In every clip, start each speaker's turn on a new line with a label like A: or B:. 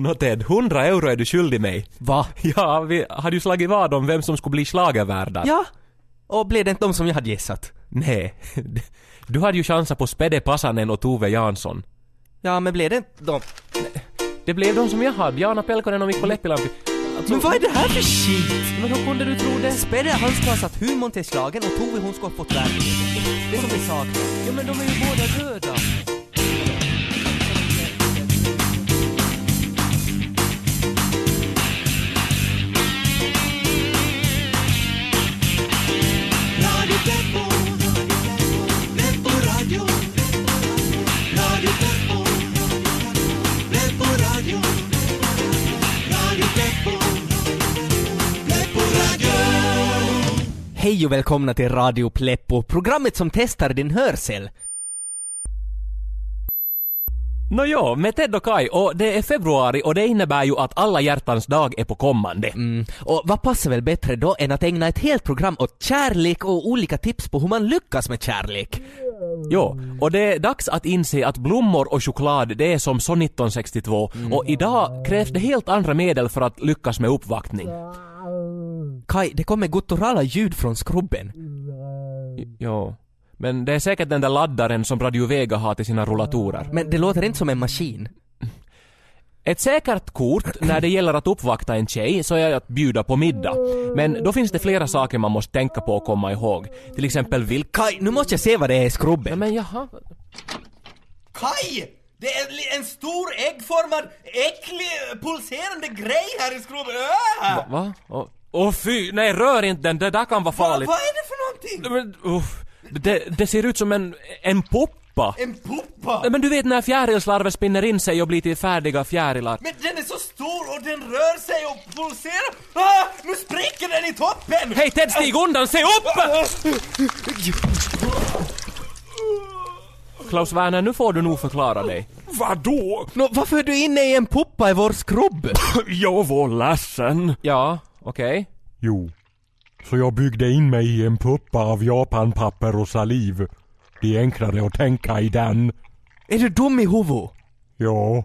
A: Nå Ted, 100 euro är du skyldig mig.
B: Va?
A: Ja, vi hade ju slagit vad om vem som skulle bli schlagervärdar.
B: Ja? Och blev det inte de som jag hade gissat?
A: Nej. Du hade ju chansen på Spede Pasanen och Tove Jansson.
B: Ja, men blev det inte de?
A: Det blev de som jag hade, Jana Pelkonen och Mikko Leppilampi. Alltså,
B: Men vad är det här för shit?
A: men hur kunde du tro det?
B: Spede han ska ha satt humorn till slagen och Tove hon ska ha fått verkligheten. Det är som vi saknar.
A: Ja men de är ju båda döda.
B: Hej och välkomna till Radio Pleppo, programmet som testar din hörsel.
A: Nåja, med Ted och Kai, och det är februari och det innebär ju att alla hjärtans dag är på kommande.
B: Mm. Och vad passar väl bättre då än att ägna ett helt program åt kärlek och olika tips på hur man lyckas med kärlek?
A: Jo, och det är dags att inse att blommor och choklad det är som så 1962 och idag krävs det helt andra medel för att lyckas med uppvaktning.
B: Kai, det kommer gutturala ljud från skrubben.
A: Jo. Men det är säkert den där laddaren som Radio Vega har till sina rullatorer.
B: Men det låter inte som en maskin.
A: Ett säkert kort när det gäller att uppvakta en tjej så är att bjuda på middag. Men då finns det flera saker man måste tänka på och komma ihåg. Till exempel vilka...
B: Kai, nu måste jag se vad det är i
A: Ja,
B: skrubben.
A: men jaha.
C: Kaj! Det är en stor äggformad, äcklig, pulserande grej här i skrubben. Äh!
A: Va? Åh oh, fy, nej rör inte den, det där kan vara
C: Va,
A: farligt.
C: vad är det för någonting?
A: Men, uff, det, det ser ut som en, en poppa.
C: En puppa?
A: Men du vet när fjärilslarver spinner in sig och blir till färdiga fjärilar.
C: Men den är så stor och den rör sig och pulserar. Ah, nu spricker den i toppen!
A: Hej Ted, stig undan, se upp! Klaus Werner, nu får du nog förklara dig.
D: Vadå?
B: Nå, varför är du inne i en puppa i vår skrubb?
D: Jag var ledsen.
A: Ja, okej.
D: Jo. Så jag byggde in mig i en puppa av japanpapper och saliv. Det är enklare att tänka i den.
B: Är du dum i huvudet?
D: Ja,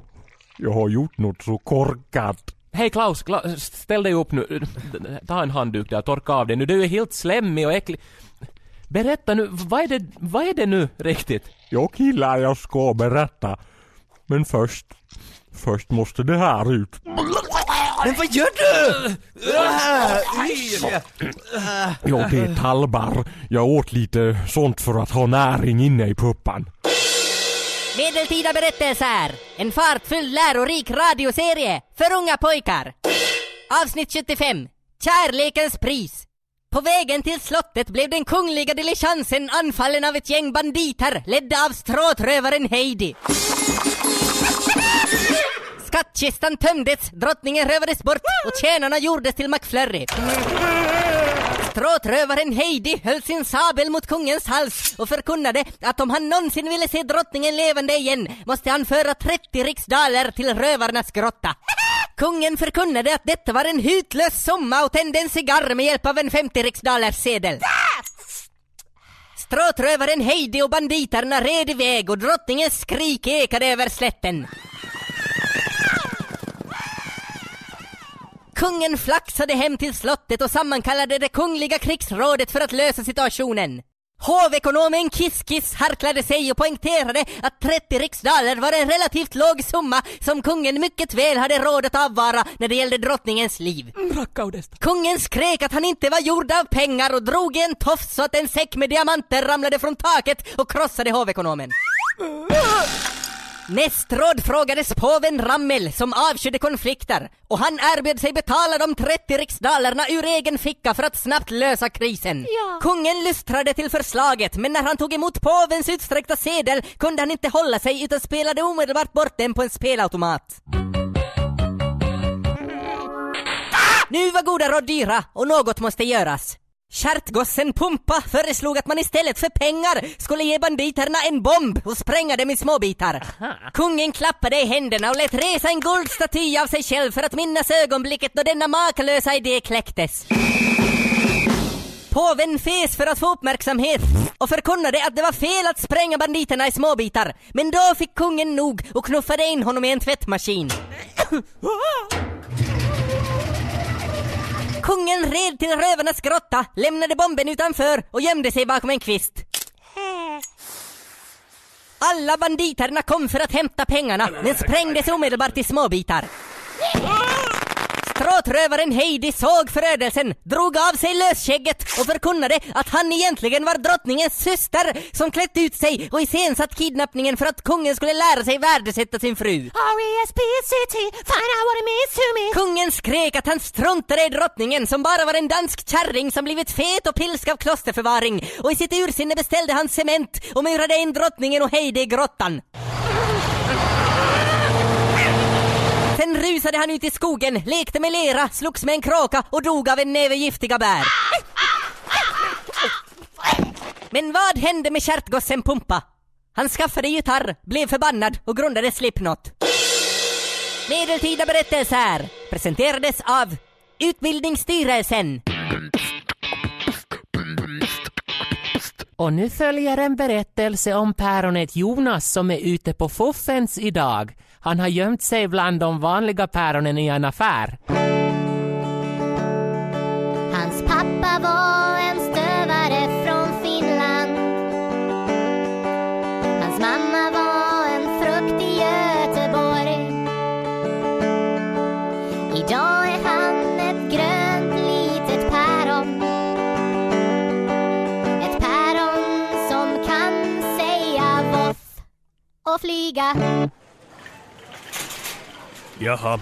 D: jag har gjort något så korkat.
A: Hej Klaus, Kla- ställ dig upp nu. Ta en handduk där, torka av dig nu. Du är helt slemmig och äcklig. Berätta nu, vad är det, vad är det nu riktigt?
D: Jag killar, jag ska berätta. Men först, först måste det här ut.
B: Men vad gör du?
D: Ja, det är talbar. Jag åt lite sånt för att ha näring inne i puppan.
E: Medeltida berättelser. En fartfull lärorik radioserie för unga pojkar. Avsnitt 75. Kärlekens pris. På vägen till slottet blev den kungliga diligensen anfallen av ett gäng banditer ledda av stråtrövaren Heidi. Skattkistan tömdes, drottningen rövades bort och tjänarna gjordes till McFlurry. Stråtrövaren Heidi höll sin sabel mot kungens hals och förkunnade att om han någonsin ville se drottningen levande igen måste han föra 30 riksdaler till rövarnas grotta. Kungen förkunnade att detta var en hutlös summa och tände en cigarr med hjälp av en 50 riksdalers sedel. Stråtrövaren Heidi och banditerna red iväg och drottningens skrik ekade över slätten. Kungen flaxade hem till slottet och sammankallade det kungliga krigsrådet för att lösa situationen. Hovekonomen Kiss-Kiss harklade sig och poängterade att 30 riksdaler var en relativt låg summa som kungen mycket väl hade råd att avvara när det gällde drottningens liv. Kungen skrek att han inte var gjord av pengar och drog i en tofs så att en säck med diamanter ramlade från taket och krossade hovekonomen. Nästråd frågades påven Rammel som avskydde konflikter och han erbjöd sig betala de 30 riksdalerna ur egen ficka för att snabbt lösa krisen. Kungen lystrade till förslaget men när han tog emot påvens utsträckta sedel kunde han inte hålla sig utan spelade omedelbart bort den på en spelautomat. Nu var goda råd dyra och något måste göras. Kärtgossen Pumpa föreslog att man istället för pengar skulle ge banditerna en bomb och spränga dem i småbitar. Kungen klappade i händerna och lät resa en guldstaty av sig själv för att minnas ögonblicket då denna makalösa idé kläcktes. Påven fes för att få uppmärksamhet och förkunnade att det var fel att spränga banditerna i småbitar. Men då fick kungen nog och knuffade in honom i en tvättmaskin. Kungen red till rövarnas grotta, lämnade bomben utanför och gömde sig bakom en kvist. Alla banditerna kom för att hämta pengarna, men sprängdes omedelbart i småbitar. Ah! Stråtrövaren Heidi såg förödelsen, drog av sig lösskägget och förkunnade att han egentligen var drottningens syster som klätt ut sig och iscensatt kidnappningen för att kungen skulle lära sig värdesätta sin fru.
F: R-E-S-P-C-T, find out what it means to me.
E: Kungen skrek att han struntade i drottningen som bara var en dansk kärring som blivit fet och pilsk av klosterförvaring och i sitt ursinne beställde han cement och murade in drottningen och Heidi i grottan. Sen rusade han ut i skogen, lekte med lera, slogs med en kråka och dog av en näve giftiga bär. Men vad hände med kärtgossen Pumpa? Han skaffade gitarr, blev förbannad och grundade Slipknot. Medeltida berättelser presenterades av Utbildningsstyrelsen.
A: Och nu följer en berättelse om päronet Jonas som är ute på fuffens idag. Han har gömt sig bland de vanliga päronen i en affär.
F: Hans pappa var en stövare från Finland. Hans mamma var en frukt i Göteborg. Idag är han ett grönt litet päron. Ett päron som kan säga voff och flyga.
G: Jaha,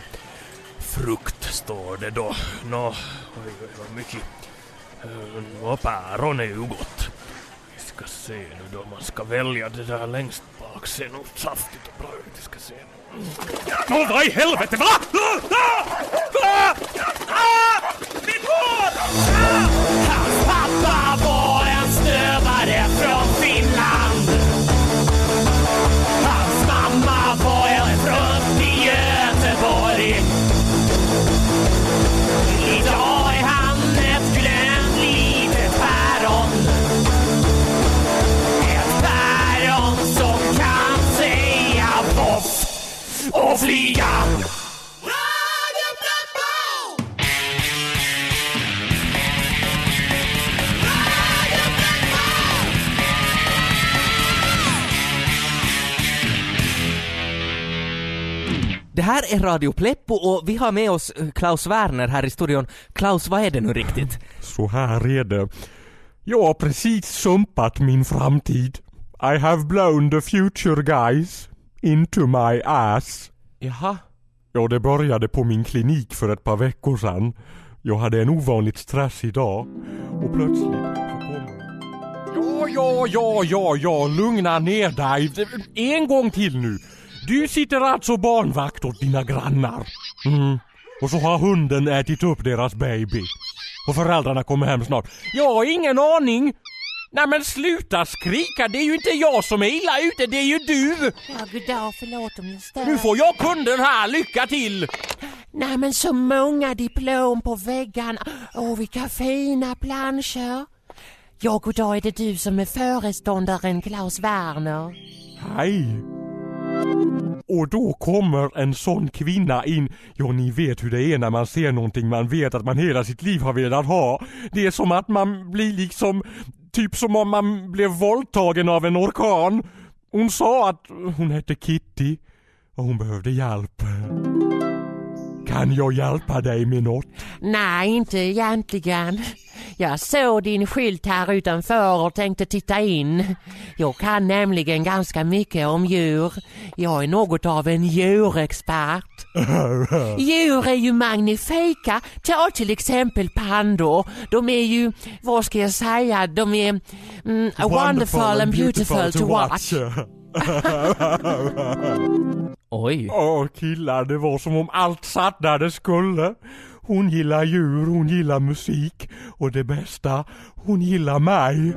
G: frukt står det då. Nå, oj, oj, vad mycket. Eh, Nå, päron är ju gott. Vi ska se nu då, man ska välja det där längst bak. Ser nog saftigt och bra ut. Vi ska se. Nå, vad i helvete, va? Ah! Ah! Ah! Är
B: Radio Pleppo och vi har med oss eh, Klaus Werner här i studion. Klaus, vad är det nu riktigt?
D: Så här är det. Jag har precis sumpat min framtid. I have blown the future guys into my ass.
A: Jaha,
D: Ja, det började på min klinik för ett par veckor sedan. Jag hade en ovanligt stressig dag och plötsligt så kommer... Ja, ja, ja, ja, ja, lugna ner dig. En gång till nu. Du sitter alltså barnvakt åt dina grannar. Mm. Och så har hunden ätit upp deras baby. Och föräldrarna kommer hem snart. Jag har ingen aning. Nej men sluta skrika, det är ju inte jag som är illa ute, det är ju du!
H: Ja, goddag, förlåt om jag stör.
D: Nu får jag kunden här, lycka till!
H: Nej men så många diplom på väggarna. Åh vilka fina planscher. Ja, goddag, är det du som är föreståndaren Klaus Werner?
D: Hej! Och då kommer en sån kvinna in. Ja, ni vet hur det är när man ser någonting man vet att man hela sitt liv har velat ha. Det är som att man blir liksom, typ som om man blev våldtagen av en orkan. Hon sa att hon hette Kitty och hon behövde hjälp. Kan jag hjälpa dig med något?
H: Nej, inte egentligen. Jag såg din skylt här utanför och tänkte titta in. Jag kan nämligen ganska mycket om djur. Jag är något av en djurexpert. Djur är ju magnifika. Ta till exempel pandor. De är ju, vad ska jag säga, de är mm, wonderful, and beautiful, to watch.
B: Oj.
D: Åh killar, det var som om allt satt där det skulle. Hon gillar djur, hon gillar musik och det bästa, hon gillar mig.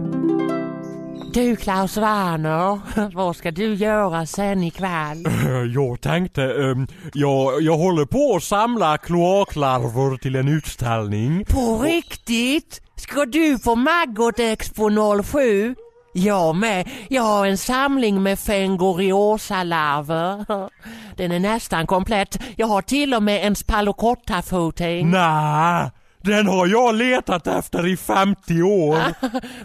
H: Du Klaus Werner, vad ska du göra sen ikväll?
D: Jag tänkte, ehm, jag, jag håller på att samla kloaklarver till en utställning.
H: På riktigt? Ska du på Maggot Expo 07? Jag med. Jag har en samling med Fengoriosa-larver. Den är nästan komplett. Jag har till och med en spalocotta-foting.
D: Nej, den har jag letat efter i 50 år.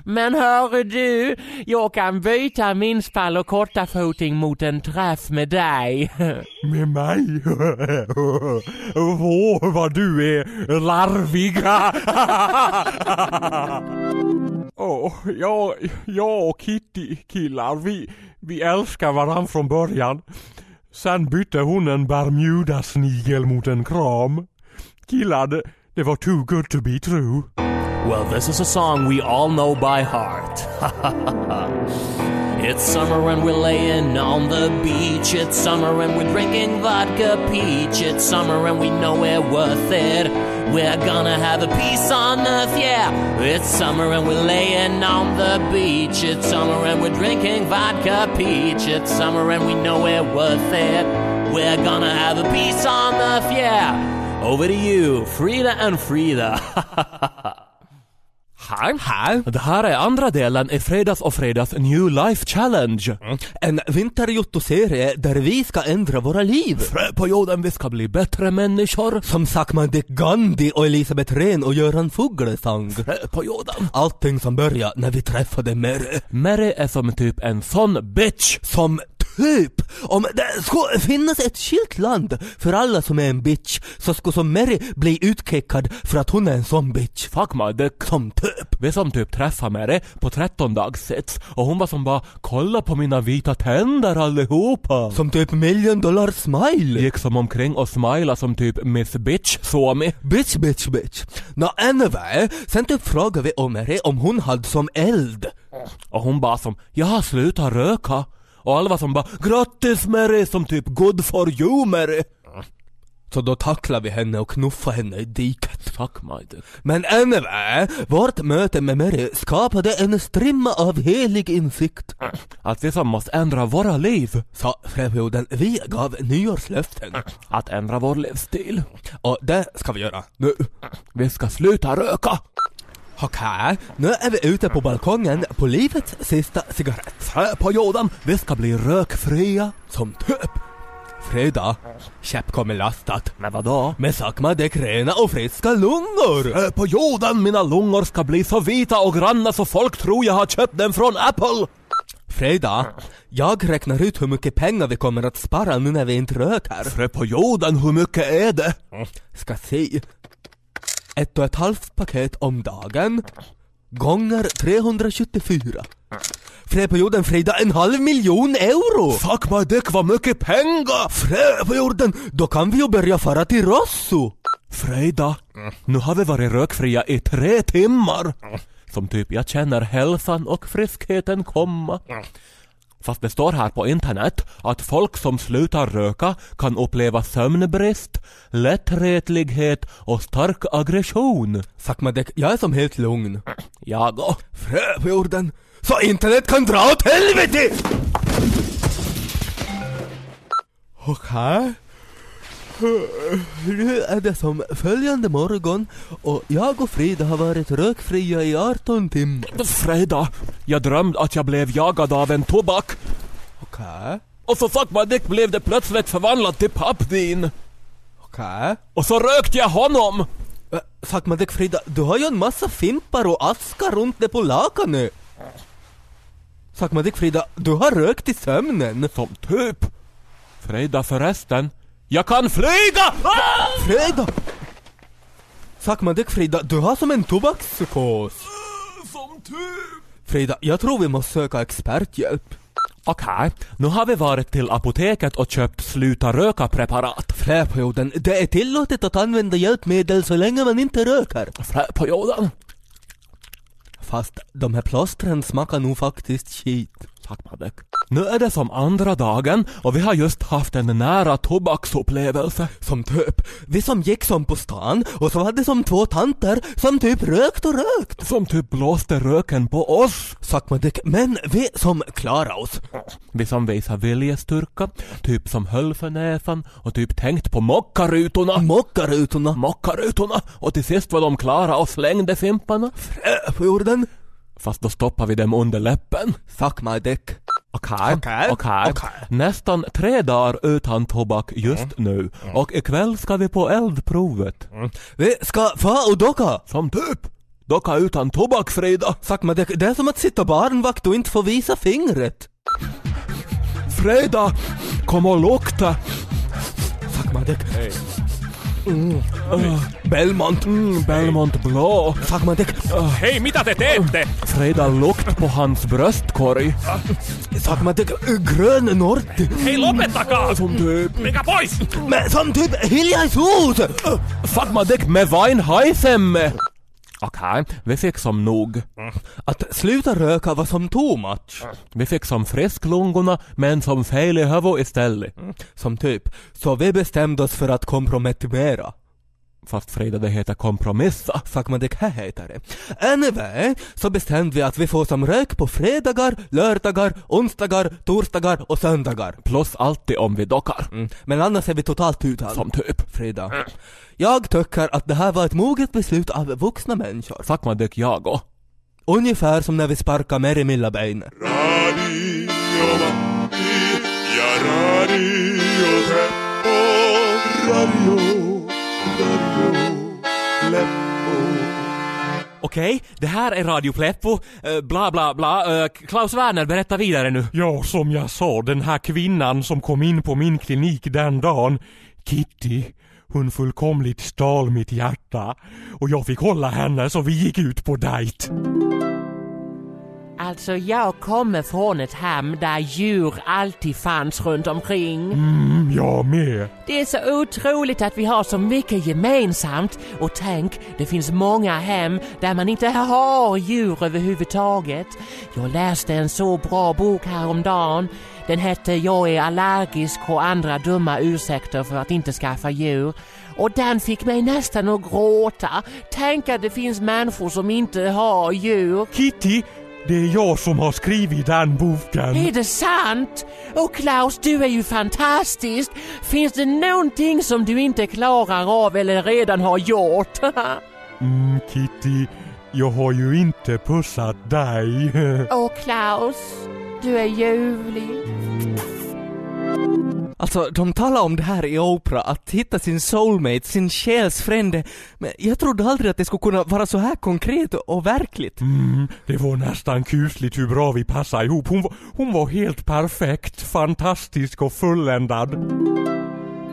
H: Men hörru du, jag kan byta min spalocotta-foting mot en träff med dig.
D: Med mig? Åh, vad du är larvig. Åh, jag, jag och Kitty killar, vi, vi älskar varann från början. Sen bytte hon en Bermuda-snigel mot en kram. Killar, det, det var too good to be true.
A: Well, this is a song we all know by heart. it's summer and we're laying on the beach. It's summer and we're drinking vodka peach. It's summer and we know we're worth it. We're gonna have a peace on earth, yeah. It's summer and we're laying on the beach. It's summer and we're drinking vodka peach. It's summer and we know we're worth it. We're gonna have a peace on earth, yeah. Over to you, Frida and Frida.
B: Här? Här?
A: Det här är andra delen i Fredags och Fredags New Life Challenge.
B: En vinterjotto-serie där vi ska ändra våra liv.
A: Frö på jorden, vi ska bli bättre människor.
B: Som Sakman Dick Gandhi och Elisabeth Rehn och Göran Fuglesang.
A: Frö på jorden.
B: Allting som började när vi träffade Mary.
A: Mary är som typ en sån bitch.
B: Som typ, om det skulle finnas ett skilt land för alla som är en bitch så skulle som Mary bli utkickad för att hon är en sån bitch.
A: Fuck my dick.
B: Som typ.
A: Vi som typ träffade Mary på 13 dagssits och hon var som bara kolla på mina vita tänder allihopa.
B: Som typ million dollar smile.
A: Gick som omkring och smila som typ Miss Bitch såg mig.
B: Bitch, bitch, bitch. Nå, anyway, sen typ frågade vi om Mary om hon hade som eld.
A: Och hon bara som, jag har slutat röka. Och alla var som bara, grattis Mary, som typ good for you Mary.
B: Så då tacklade vi henne och knuffade henne i diket.
A: Fuck my dick.
B: Men anyway, vårt möte med Mary skapade en strimma av helig insikt.
A: Att vi som måste ändra våra liv.
B: Sa Fröperioden, vi gav nyårslöften.
A: Att ändra vår livsstil.
B: Och det ska vi göra nu.
A: Vi ska sluta röka.
B: Okej, nu är vi ute på balkongen på livets sista cigarett.
A: På jorden, vi ska bli rökfria.
B: Som typ Fredag, käpp kommer lastat.
A: Men vadå?
B: Med sakmadäck rena och friska lungor.
A: Frö på jorden, mina lungor ska bli så vita och granna så folk tror jag har köpt den från Apple.
B: Fredag, jag räknar ut hur mycket pengar vi kommer att spara nu när vi inte röker.
A: Frö på jorden, hur mycket är det?
B: Ska se. Ett och ett halvt paket om dagen gånger 374. Frö på jorden Frida, en halv miljon euro!
A: Fuck my dick, vad mycket pengar!
B: Frö på jorden, då kan vi ju börja fara till Rosso!
A: Frida, nu har vi varit rökfria i tre timmar. Som typ, jag känner hälsan och friskheten komma. Fast det står här på internet att folk som slutar röka kan uppleva sömnbrist, lättretlighet och stark aggression.
B: Sakmadek, jag är som helt lugn.
A: Jag och.
B: Frö på jorden, så internet kan dra åt helvete! Okej. Nu är det som följande morgon och jag och Frida har varit rökfria i 18 timmar.
A: Frida, jag drömde att jag blev jagad av en tobak.
B: Okej.
A: Och så fuck my dick blev det plötsligt förvandlat till pappvin.
B: Okej.
A: Och så rökte jag honom.
B: Äh, Sakmadek Frida, du har ju en massa fimpar och aska runt dig på lakanet. Sakmadek Frida, du har rökt i sömnen.
A: Som typ. Frida förresten, jag kan flyga! Ah!
B: Frida! Sakmadek Frida, du har som en tobakspsykos.
A: Som typ.
B: Frida, jag tror vi måste söka experthjälp.
A: Okej, nu har vi varit till apoteket och köpt sluta röka-preparat.
B: Fröperioden, det är tillåtet att använda hjälpmedel så länge man inte röker.
A: Fröperioden.
B: Fast de här plåstren smakar nog faktiskt skit.
A: Tack Madek. Nu är det som andra dagen och vi har just haft en nära tobaksupplevelse.
B: Som typ, vi som gick som på stan och så var det som två tanter som typ rökt och rökt.
A: Som typ blåste röken på oss.
B: Sakmadek, men vi som klarade oss.
A: Vi som visar viljestyrka, typ som höll för näsan och typ tänkt på mockarutorna.
B: Mockarutorna.
A: Mockarutorna! Och till sist var de klara och slängde fimparna.
B: Frö på jorden.
A: Fast då stoppar vi dem under läppen.
B: Sakmadek.
A: Okej,
B: Okej,
A: okej.
B: okej.
A: Nästan tre dagar utan tobak just nu. Och ikväll ska vi på eldprovet.
B: Vi ska få och docka.
A: Som typ docka utan tobak Frida.
B: Sakmadek, det är som att sitta barnvakt och inte få visa fingret.
A: Frida, kom och lukta.
B: Sakmadek. Belmont.
A: Mm, Belmont blå.
B: Sakmadek.
D: Hei, mitä te teette?
A: Frida lukt på hans bröstkorg.
B: Sakmadek. Grön Norti.
D: Hei, lopettakaa!
A: Som typ.
D: Menkää pois!
B: Men som typ Hiljaisuus.
A: Sakmadek med Weinheisemme. Okej, vi fick som nog.
B: Att sluta röka var som too much.
A: Vi fick som frisklungorna men som fel i huvudet istället.
B: Som typ. Så vi bestämde oss för att kompromettera.
A: Fast Frida det heter kompromissa.
B: Sakmadek, här heter det. Anyway, så bestämde vi att vi får som rök på fredagar, lördagar, onsdagar, torsdagar och söndagar.
A: Plus alltid om vi dockar.
B: Mm. Men annars är vi totalt utan.
A: Som typ.
B: Frida. Jag tycker att det här var ett moget beslut av vuxna människor.
A: Sakmadek jag och.
B: Ungefär som när vi sparkar Meri Milla beinet.
I: Radio Matti ja Radio Teppo. Radio, Radio
A: Okej, det här är Radio Pleppo. uh, bla bla bla. Uh, Klaus Werner, berätta vidare nu.
D: Ja, som jag sa, den här kvinnan som kom in på min klinik den dagen, Kitty, hon fullkomligt stal mitt hjärta. Och jag fick hålla henne så vi gick ut på dejt.
H: Alltså jag kommer från ett hem där djur alltid fanns runt omkring.
D: Mm, jag med.
H: Det är så otroligt att vi har så mycket gemensamt och tänk, det finns många hem där man inte har djur överhuvudtaget. Jag läste en så bra bok häromdagen. Den hette Jag är allergisk och andra dumma ursäkter för att inte skaffa djur. Och den fick mig nästan att gråta. Tänk att det finns människor som inte har djur.
D: Kitty, det är jag som har skrivit den boken.
H: Är det sant? Och Klaus, du är ju fantastisk. Finns det någonting som du inte klarar av eller redan har gjort?
D: Mm, Kitty, jag har ju inte pussat dig.
H: Åh Klaus, du är ljuvlig.
B: Alltså, de talar om det här i Oprah, att hitta sin soulmate, sin själsfrände. Men jag trodde aldrig att det skulle kunna vara så här konkret och verkligt.
D: Mm, det var nästan kusligt hur bra vi passade ihop. Hon hon var helt perfekt, fantastisk och fulländad.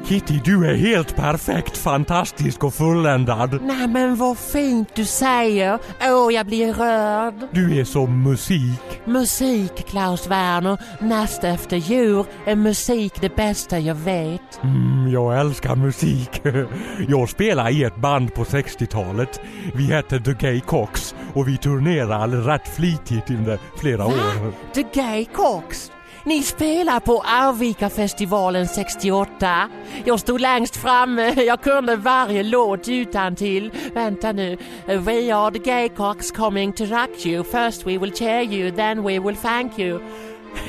D: Kitty, du är helt perfekt, fantastisk och fulländad.
H: Nej men vad fint du säger. Åh, jag blir rörd.
D: Du är som musik.
H: Musik, Klaus Werner. Näst efter djur är musik det bästa jag vet.
D: Mm, jag älskar musik. Jag spelade i ett band på 60-talet. Vi hette The Gay Cox och vi turnerade rätt flitigt under flera år.
H: The Gay Cox. Ni spelar på Arvika-festivalen 68. Jag stod längst framme, jag kunde varje låt utan till. Vänta nu. We are the gay cocks coming to rock you. First we will cheer you, then we will thank you.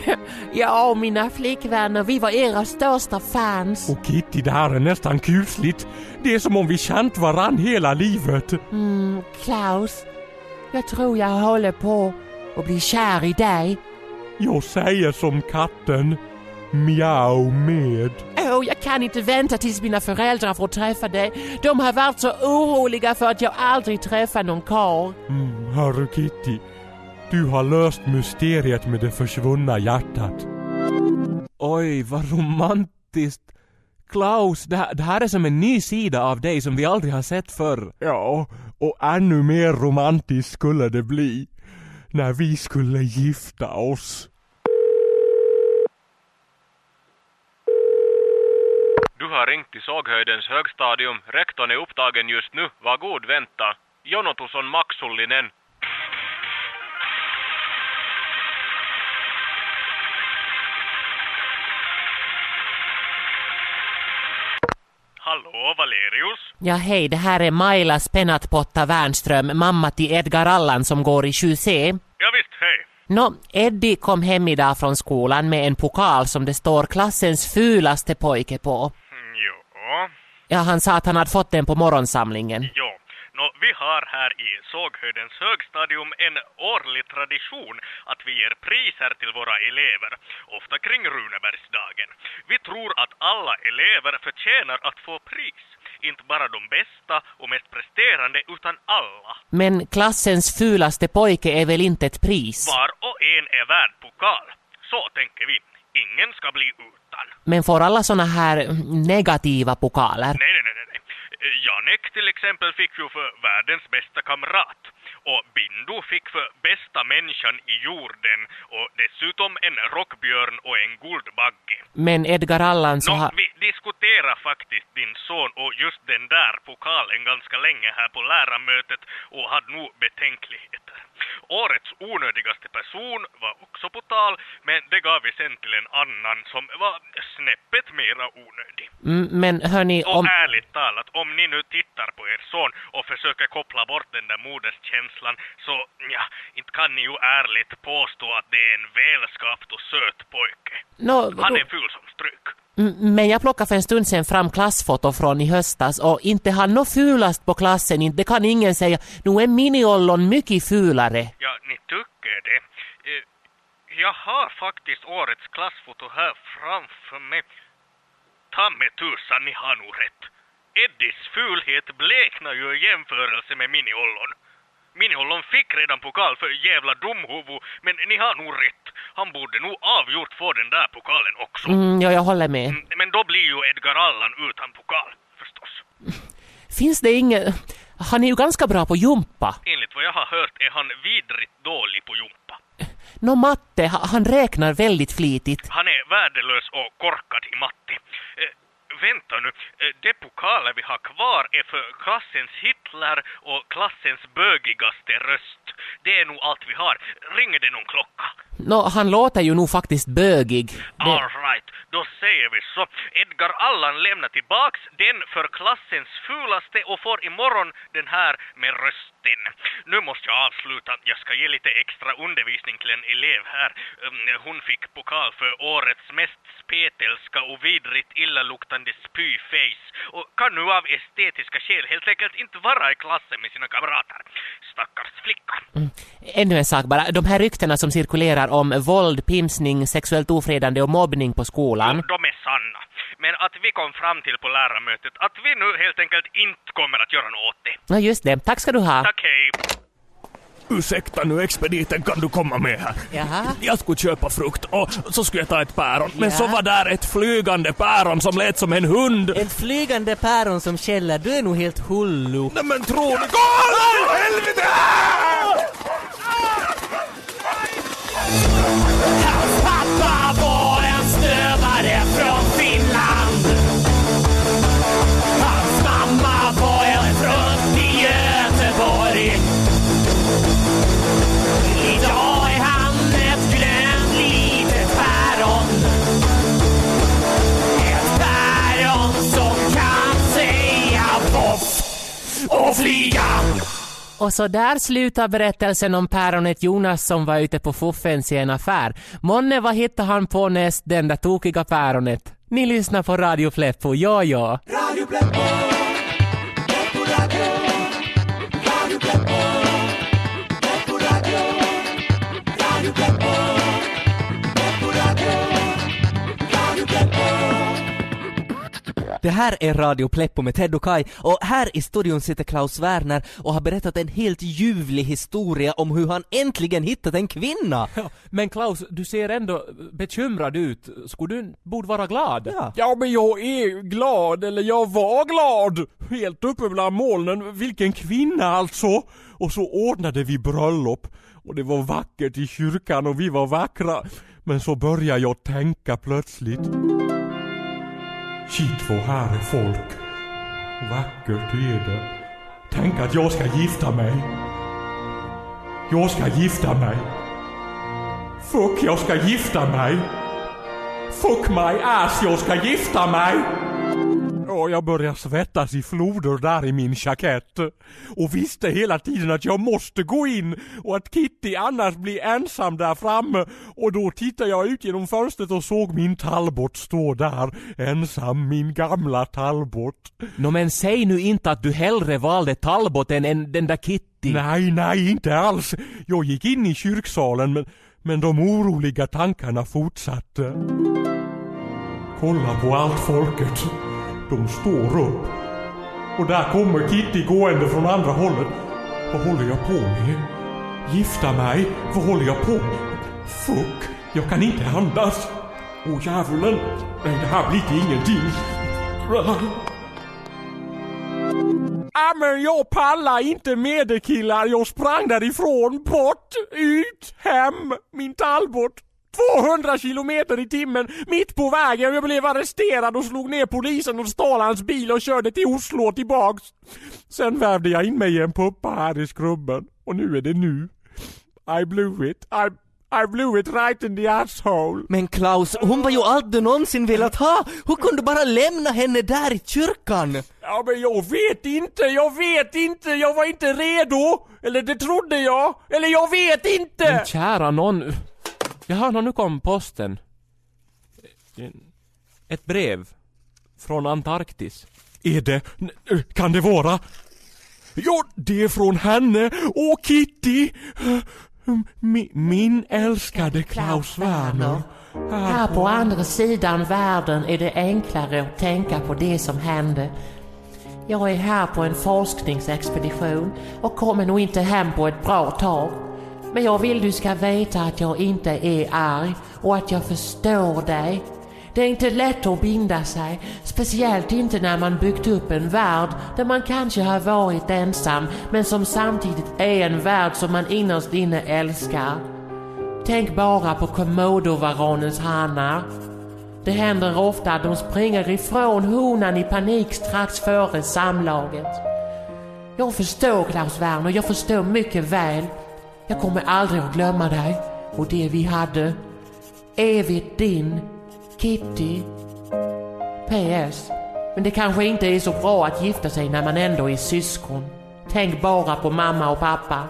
H: ja, mina flickvänner, vi var era största fans.
D: Och Kitty, det här är nästan kusligt. Det är som om vi känt varann hela livet.
H: Mm, Klaus, jag tror jag håller på att bli kär i dig.
D: Jag säger som katten. Miau med.
H: Åh, jag kan inte vänta tills mina föräldrar får träffa dig. De har varit så oroliga för att jag aldrig träffar någon karl.
D: Mm, hörru Kitty. Du har löst mysteriet med det försvunna hjärtat.
A: Oj, vad romantiskt. Klaus, det här, det här är som en ny sida av dig som vi aldrig har sett förr.
D: Ja, och ännu mer romantiskt skulle det bli. När vi skulle gifta oss.
J: Du har ringt till Såghöjdens högstadium. Rektorn är upptagen just nu. Var god vänta. Jonotusson Maxullinen.
K: Hallå, Valerius?
H: Ja, hej, det här är Maila Spenatpotta Wernström, mamma till Edgar Allan som går i 7C.
K: Ja, visst, hej.
H: Nå, Eddie kom hem idag från skolan med en pokal som det står klassens fulaste pojke på.
K: Mm, Jo,
H: Ja, han sa att han hade fått den på morgonsamlingen.
K: jo. Vi har här i Såghöjdens högstadium en årlig tradition att vi ger priser till våra elever, ofta kring Runebergsdagen. Vi tror att alla elever förtjänar att få pris. Inte bara de bästa och mest presterande, utan alla.
H: Men klassens fulaste pojke är väl inte ett pris?
K: Var och en är värd pokal. Så tänker vi. Ingen ska bli utan.
H: Men får alla såna här negativa pokaler?
K: Nej, nej, nej, nej, nej. Janek till exempel fick ju för världens bästa kamrat. Och Bindu fick för bästa människan i jorden och dessutom en rockbjörn och en guldbagge.
H: Men Edgar Allan så
K: Nå,
H: har...
K: vi diskuterar faktiskt din son och just den där pokalen ganska länge här på lärarmötet och hade nog betänkligheter. Årets onödigaste person var också på tal, men det gav vi sen till en annan som var snäppet mera onödig.
H: Mm, Men hörni,
K: Och
H: om...
K: ärligt talat, om ni nu tittar på er son och försöker koppla bort den där moderskänslan så ja, inte kan ni ju ärligt påstå att det är en välskapt och söt pojke.
H: Nå,
K: Han är ful som stryk.
H: Mm, men jag plockade för en stund sedan fram klassfoto från i höstas och inte han nå fulast på klassen, inte, det kan ingen säga. Nu är Miniollon mycket fulare.
K: Ja, ni tycker det. Eh, jag har faktiskt årets klassfoto här framför mig. Ta med tusan, ni har nog rätt. Eddies fulhet bleknar ju i jämförelse med Miniollon. Miniollon fick redan pokal för jävla dumhuvud, men ni har nog rätt. Han borde nog avgjort få den där pokalen också.
H: Mm, ja, jag håller med.
K: Mm, Men då blir ju Edgar Allan utan pokal, förstås.
H: Finns det inget... Han är ju ganska bra på jumpa.
K: Enligt vad jag har hört är han vidrigt dålig på jumpa.
H: Nå, matte, ha- han räknar väldigt flitigt.
K: Han är värdelös och korkad i matte. Vänta nu, eh, de pokaler vi har kvar är för klassens Hitler och klassens bögigaste röst. Det är nog allt vi har. Ringer det någon klocka?
H: Nå, han låter ju nog faktiskt bögig. Det...
K: All right, då säger vi så. Edgar Allan lämnar tillbaks den för klassens fulaste och får imorgon den här med rösten. Nu måste jag avsluta. Jag ska ge lite extra undervisning till en elev här. Um, Hon fick pokal för årets mest spetelska och vidrigt illaluktande spyface och kan nu av estetiska skäl helt enkelt inte vara i klassen med sina kamrater. Stackars flicka.
H: Ännu en sak bara. De här ryktena som cirkulerar om våld, pimsning, sexuellt ofredande och mobbning på skolan.
K: De är sanna. Men att vi kom fram till på lärarmötet att vi nu helt enkelt inte kommer att göra något åt det.
H: Ja, just det. Tack ska du ha.
K: Tack, hej.
G: Ursäkta nu expediten, kan du komma med här?
H: Jaha.
G: Jag skulle köpa frukt och så skulle jag ta ett päron. Men
E: Ja.
G: så var där ett flygande päron som lät som en hund.
E: Ett flygande päron som skäller, du är nog helt hullu.
G: Nej men tror ni... Gå! Helvete!
A: Och så där slutar berättelsen om päronet Jonas som var ute på fuffens i en affär. Månne vad hittade han på näst den där tokiga päronet? Ni lyssnar på Radio Pleppo, ja ja.
B: Det här är Radio Pleppo med Ted och Kai och här i studion sitter Klaus Werner och har berättat en helt ljuvlig historia om hur han äntligen hittat en kvinna.
D: Men Klaus, du ser ändå bekymrad ut. Skulle du borde vara glad?
B: Ja.
D: ja, men jag är glad, eller jag var glad! Helt uppe bland molnen. Vilken kvinna alltså! Och så ordnade vi bröllop. Och det var vackert i kyrkan och vi var vackra. Men så började jag tänka plötsligt. Shit vad här är folk. Vackert är det. Tänk att jag ska gifta mig. Jag ska gifta mig. Fuck, jag ska gifta mig. Fuck my ass, jag ska gifta mig. Ja, jag började svettas i floder där i min jackett. Och visste hela tiden att jag måste gå in och att Kitty annars blir ensam där framme. Och då tittade jag ut genom fönstret och såg min Talbot stå där. Ensam, min gamla Talbot.
B: Nå men säg nu inte att du hellre valde Talbot än, än den där Kitty.
D: Nej, nej, inte alls. Jag gick in i kyrksalen men, men de oroliga tankarna fortsatte. Kolla på allt folket. De står upp. Och där kommer Kitty gående från andra hållet. Vad håller jag på med? Gifta mig? Vad håller jag på med? Fuck, jag kan inte andas. Åh djävulen. Nej, det här blir ingenting. Men jag pallar inte med det killar. Jag sprang därifrån, bort, ut, hem, min Talbot. 200 kilometer i timmen, mitt på vägen. Jag blev arresterad och slog ner polisen och stal hans bil och körde till Oslo och tillbaks. Sen värvde jag in mig i en puppa här i skrubben. Och nu är det nu. I blew it. I, I blew it right in the asshole.
B: Men Klaus, hon var ju allt du någonsin velat ha! Hur kunde du bara lämna henne där i kyrkan?
D: Ja men jag vet inte, jag vet inte, jag var inte redo! Eller det trodde jag, eller jag vet inte!
B: Men kära någon. Jaha, nå, nu kom posten. Ett brev. Från Antarktis.
D: Är det, kan det vara? Ja, det är från henne och Kitty! Min, min älskade Klaus Werner.
H: Här på andra sidan världen är det enklare att tänka på det som hände. Jag är här på en forskningsexpedition och kommer nog inte hem på ett bra tag. Men jag vill du ska veta att jag inte är arg och att jag förstår dig. Det är inte lätt att binda sig, speciellt inte när man byggt upp en värld där man kanske har varit ensam men som samtidigt är en värld som man innerst inne älskar. Tänk bara på komodovaranens hanar. Det händer ofta att de springer ifrån honan i panik strax före samlaget. Jag förstår Klaus Werner, jag förstår mycket väl. Jag kommer aldrig att glömma dig och det vi hade. Evigt din, Kitty. PS. Men det kanske inte är så bra att gifta sig när man ändå är syskon. Tänk bara på mamma och pappa.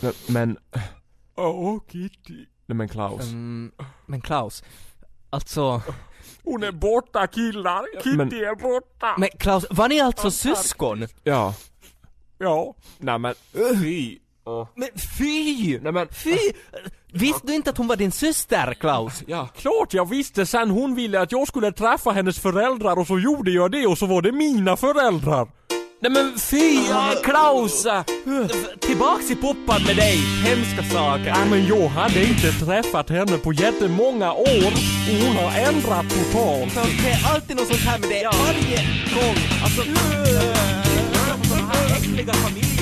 B: Men, men,
D: Åh, Kitty.
B: nej men Klaus.
L: Mm, men Klaus, alltså...
D: Hon är borta killar, Kitty
B: men-
D: är borta.
L: Men Klaus, var ni alltså syskon?
B: Ja.
D: Ja.
B: Nej men, fy.
L: Men fy!
B: Nej men,
L: Fy! Visste du inte att hon var din syster, Klaus?
B: ja.
D: Klart jag visste sen hon ville att jag skulle träffa hennes föräldrar och så gjorde jag det och så var det mina föräldrar.
B: Nej men fy! Ja, Klaus!
L: Tillbaks i poppan med dig! Hemska saker.
D: Ja, men jag hade inte träffat henne på jättemånga år och hon har ändrat totalt.
L: Det är alltid något sånt här med dig. Varje gång. Alltså... Såna här äckliga familje...